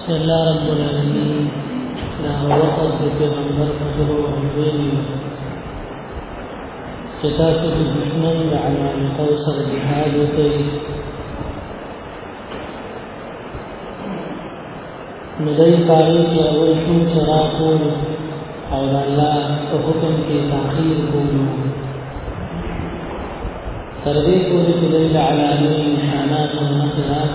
چې الله رب العالمین دا وخت د پیغمبر په دغه وړاندې چې تاسو د دشمن د علامتو سره جهاد وکړئ نو دای پاره چې اول شو چې راکو او د الله په حکم کې تاخير کوو تر دې پورې چې د علامه نشانات او نقرات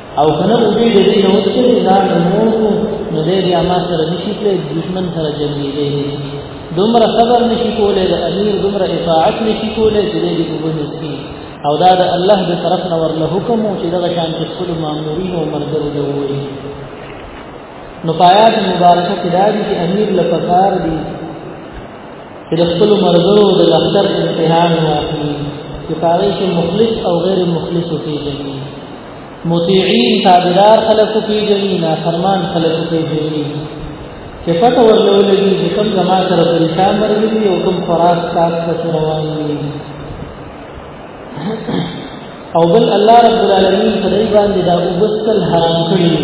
او کنه او دې دې نو چې دا نو نو دې بیا ما سره نشي کولای دشمن سره جنگي دې دومره صبر نشي کولای د امیر دومره اطاعت نشي کولای چې دې دې وګوري او دا د الله د طرف نه ورله حکم او چې دغه شان چې خپل مامورین او مرګرو دی وایي نو پایات مبارکه کې دا دي چې امیر لپاره دي چې د خپل مرګرو د لختر امتحان واخلي چې پاره کې مخلص او غیر مخلص وکړي مطیعین تابعدار خلق پیژني نافرمان خلق پیژني چې پته ورلولږي چې کوم زما سره پریشان ورغلي او کوم خراس کاس ته روان دي او بل الله رب العالمین په دې باندې دا وبسل حرام کړی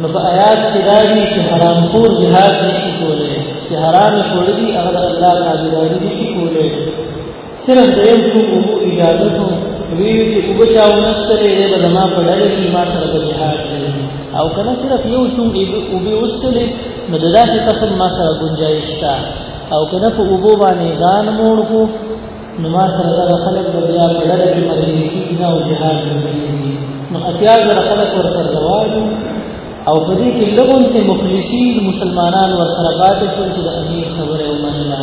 نو په آیات کې راځي چې حرام خور جهاد نشي کولای چې حرام خور دي هغه الله تعالی دې شي کولای صرف د یو څو اوبو اجازه ته ویل چې اوبه چا ونستلې دی به زما په ډله کې ما سره به جهاد کوي او که نه صرف یو څو اوبه وستلې نو د داسې قسم ما سره ګنجایش شته او که نه په اوبو باندې ځان موړ کو نو ما سره دغه خلک به بیا په ډله کې ملګري کېږي نه او جهاد به کېږي نو اتیا زره خلک ورسره روان او په دې کې لږونتې مخلصین مسلمانان ورسره پاتې شول چې د امیر خبره ومنله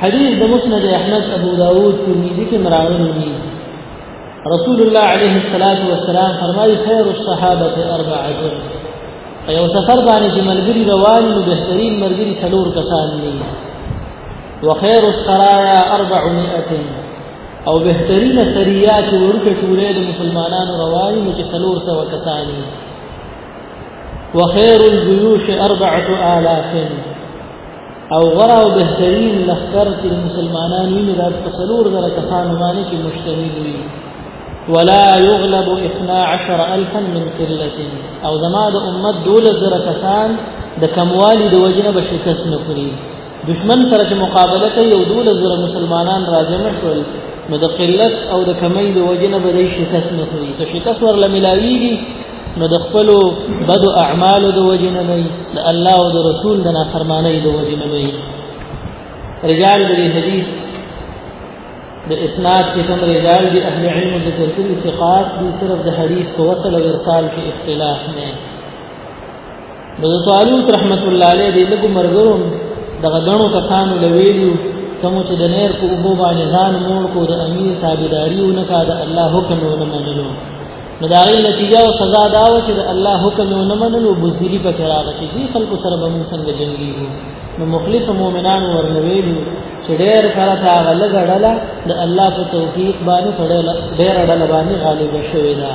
حدیث د مسند احمد ابو داود ترمذی کې مراغلی دی رسول الله عليه الصلاة والسلام فرمایي خير الصحابة أربعة په یو سفر باندې چې ملګری روان نو بهترین ملګری څلور کسان دي وخير السرايا 400 او بهترین سریا چې ورکه ټولې د مسلمانانو روان نو چې څلور سو کسان دي وخير الجيوش 4000 او غره او بهترین لخر چې مسلمانان یې نه د څلور زره کسانو باندې کې مشتمل وي ولا يغلب 12000 من قله او زما د امت دول زره کسان د کموالی د وجنه به شکست نه خوري دشمن سره چې مقابله کوي یو دول زره مسلمانان راځم شول نو د قلت او د کمی د وجنه به شکست نه خوري ته شکست ورله ملاویږي نو د خپل بد اعمال د وجنه نه د الله او د رسول د نافرمانی د وجنه نه رجال د حدیث د اسناد کې کوم رجال دي اهل علم د تفسیر ثقات دي صرف د حدیث په وصل او ارسال کې اختلاف نه نو د طالوت رحمت الله علیه د لګو مرګرو د غدنو کسانو لویلو کوم چې د نیر کو ابو باندې ځان مور کو د امیر تابعداري نه کا د الله حکم نه منلو نو دا غي نتیجه او سزا دا و چې د الله حکم نه منلو بوزيري په کرا غشي دي خلکو سره به موږ څنګه جنگي نو مخلص مؤمنان ورنویلو چې ډېر سره تا غلګ ډله د الله په توفیق باندې ډېر ډله باندې غالب شوی دا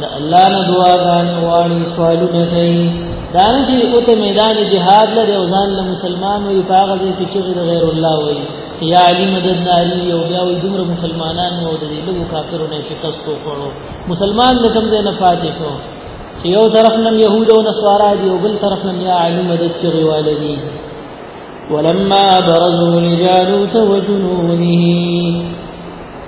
د الله نه دعا غانې واړي سوالونه کوي دا نه چې او ته میدان جهاد لري او ځان له مسلمان وي پاغه دې چې چغې د غیر الله وي یا علی مدد ناری او بیا وي دومره مسلمانان او د دې لږو کافرو نه شکست وکړو مسلمان له کوم ځای نه پاتې شو چې یو طرف نن يهود او نصارا دي او بل طرف نن یا علی مدد چې غواړي دي ولما برزوا لجالوت وجنوده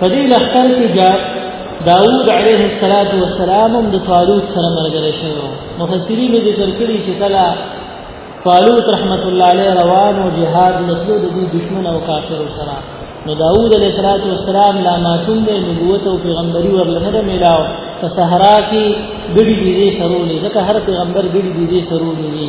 په دې لښکر کې جا داوود علیه السلام هم د طالوت سره مرګره شوی مفسرین ذکر کړي چې کله طالوت رحمت الله علیه روان او جهاد لسلو د دشمن او کافر سره نو داوود علیه السلام لا ماشوم دی نبوت او پیغمبري ورلنه نه ملاو په صحرا کې ګډي دي سرولې ځکه هر پیغمبر ګډي دي سرولې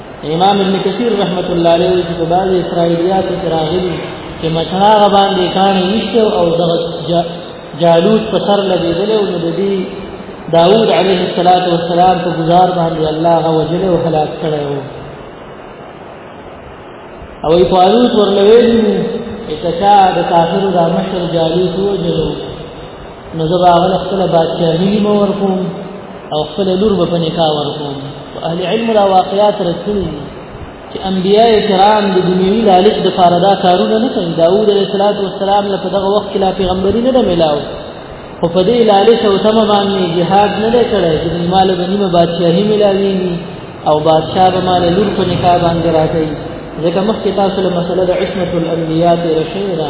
امام ابن کثیر رحمت الله علیه چې په بعض اسرائیلیات کې راغلي چې مچناغه باندې کانې نشته او دغه جالوت په سر لګېدل او د دې داوود علیه الصلاۃ والسلام په گزار باندې الله غو وجل او هلاک کړو او ای طالوت ورلویل چې کچا د کافر د مشر جالوت وجلو نو زه به هغه خپل بادشاهي نیمه ورکوم او خپل لور به په نکاح ورکوم اهل علم دا واقعیات رسول دي چې انبیاء کرام د دنیوي لالچ د فاره دا کارونه نه کوي داوود علیه السلام له په دغه وخت کې لا پیغمبري نه ده ملاو خو په دې لالچ او تمه باندې جهاد نه دی کړی چې د مال به نیمه بادشاهي ملاویږي او بادشاه به مال لور په نکاح باندې راکوي ځکه مخکې تاسو له مسله د عصمت الانبیاء تېره شوې ده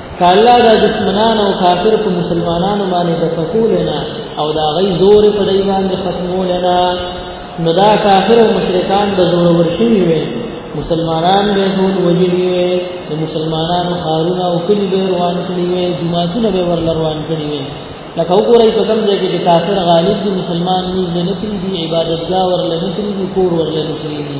که الله دا دشمنان او کافر په مسلمانانو باندې د فکولنا او دا غي زور په دای باندې ختمولنا نو دا کافر او مشرکان به زور ورشي وي مسلمانان به ټول وجلی وي د مسلمانانو خارونه او کلی به روان کړی وي جماعتونه به ورل روان کړی وي لکه وګورئ په کوم ځای کې چې کافر غالب دي مسلمان نه نه کړی دي عبادتګاه ورل نه کړی دي کور ورل نه کړی دي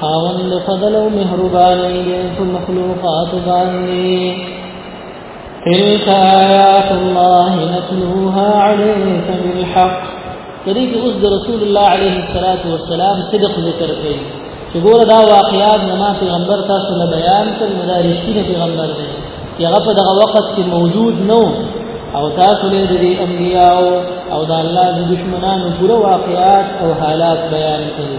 خاوند فضل او مهرباني دې په مخلوقات باندې تلك آيات الله نتلوها عليك بالحق طريق اوس د رسول الله عليه الصلاه والسلام صدق ذکر کوي چې ګوره دا واقعات زما پیغمبر تاسو له بیان کړ دا رښتینی پیغمبر دی چې هغه په دغه وخت کې موجود نو او تاسو له دې انبیاء او د الله د دشمنانو پوره واقعات او حالات بیان کړي